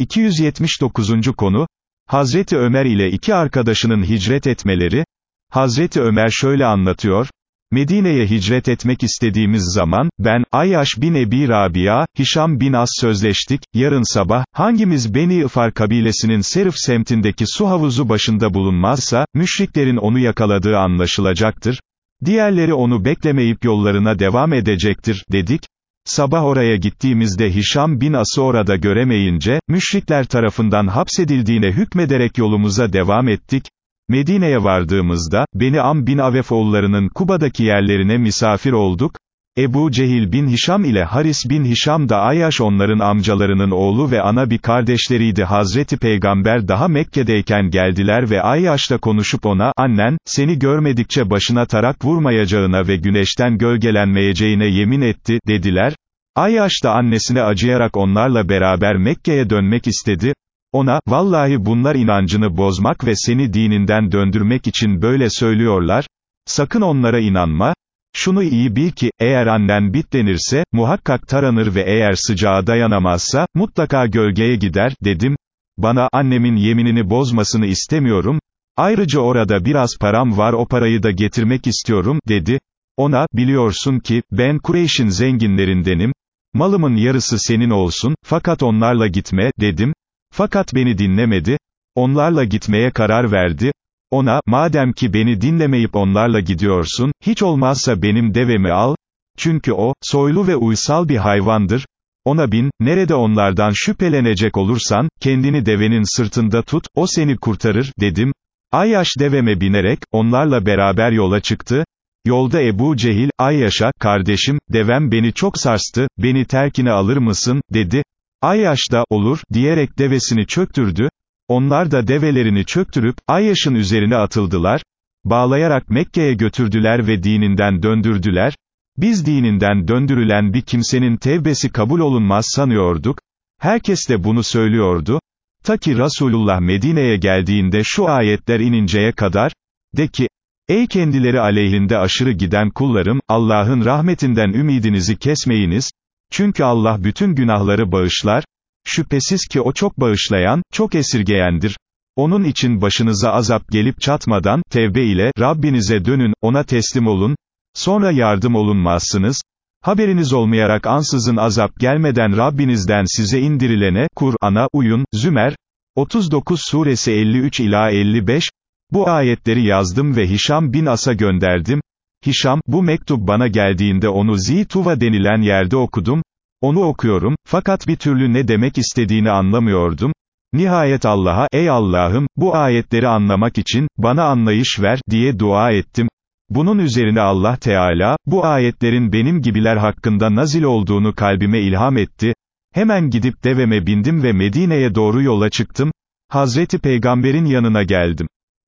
279. konu, Hazreti Ömer ile iki arkadaşının hicret etmeleri, Hazreti Ömer şöyle anlatıyor, Medine'ye hicret etmek istediğimiz zaman, ben, Ayyaş bin Ebi Rabia, Hişam bin As sözleştik, yarın sabah, hangimiz Beni Ifar kabilesinin Serif semtindeki su havuzu başında bulunmazsa, müşriklerin onu yakaladığı anlaşılacaktır, diğerleri onu beklemeyip yollarına devam edecektir, dedik, Sabah oraya gittiğimizde Hişam bin As'ı orada göremeyince, müşrikler tarafından hapsedildiğine hükmederek yolumuza devam ettik. Medine'ye vardığımızda, Beni Am bin Avef oğullarının Kuba'daki yerlerine misafir olduk. Ebu Cehil bin Hişam ile Haris bin Hişam da Ayyaş onların amcalarının oğlu ve ana bir kardeşleriydi. Hazreti Peygamber daha Mekke'deyken geldiler ve Ayyaş'la konuşup ona, annen, seni görmedikçe başına tarak vurmayacağına ve güneşten gölgelenmeyeceğine yemin etti, dediler. Ayyaş da annesine acıyarak onlarla beraber Mekke'ye dönmek istedi, ona, vallahi bunlar inancını bozmak ve seni dininden döndürmek için böyle söylüyorlar, sakın onlara inanma, şunu iyi bil ki, eğer annen bitlenirse, muhakkak taranır ve eğer sıcağa dayanamazsa, mutlaka gölgeye gider, dedim. Bana, annemin yeminini bozmasını istemiyorum. Ayrıca orada biraz param var o parayı da getirmek istiyorum, dedi. Ona, biliyorsun ki, ben Kureyş'in zenginlerindenim. Malımın yarısı senin olsun, fakat onlarla gitme, dedim. Fakat beni dinlemedi. Onlarla gitmeye karar verdi. Ona, madem ki beni dinlemeyip onlarla gidiyorsun, hiç olmazsa benim devemi al, çünkü o, soylu ve uysal bir hayvandır, ona bin, nerede onlardan şüphelenecek olursan, kendini devenin sırtında tut, o seni kurtarır, dedim. Ayyaş deveme binerek, onlarla beraber yola çıktı, yolda Ebu Cehil, Ayyaş'a, kardeşim, devem beni çok sarstı, beni terkine alır mısın, dedi. Ayyaş da, olur, diyerek devesini çöktürdü, onlar da develerini çöktürüp, Ayyaş'ın üzerine atıldılar, bağlayarak Mekke'ye götürdüler ve dininden döndürdüler, biz dininden döndürülen bir kimsenin tevbesi kabul olunmaz sanıyorduk, herkes de bunu söylüyordu, ta ki Resulullah Medine'ye geldiğinde şu ayetler ininceye kadar, de ki, Ey kendileri aleyhinde aşırı giden kullarım, Allah'ın rahmetinden ümidinizi kesmeyiniz, çünkü Allah bütün günahları bağışlar, Şüphesiz ki o çok bağışlayan, çok esirgeyendir. Onun için başınıza azap gelip çatmadan, tevbe ile, Rabbinize dönün, ona teslim olun, sonra yardım olunmazsınız, haberiniz olmayarak ansızın azap gelmeden Rabbinizden size indirilene, Kur'an'a uyun, Zümer, 39 suresi 53 ila 55, bu ayetleri yazdım ve Hişam bin As'a gönderdim, Hişam, bu mektup bana geldiğinde onu Zituva denilen yerde okudum, onu okuyorum, fakat bir türlü ne demek istediğini anlamıyordum. Nihayet Allah'a, ey Allah'ım, bu ayetleri anlamak için, bana anlayış ver, diye dua ettim. Bunun üzerine Allah Teala, bu ayetlerin benim gibiler hakkında nazil olduğunu kalbime ilham etti. Hemen gidip deveme bindim ve Medine'ye doğru yola çıktım. Hazreti Peygamber'in yanına geldim.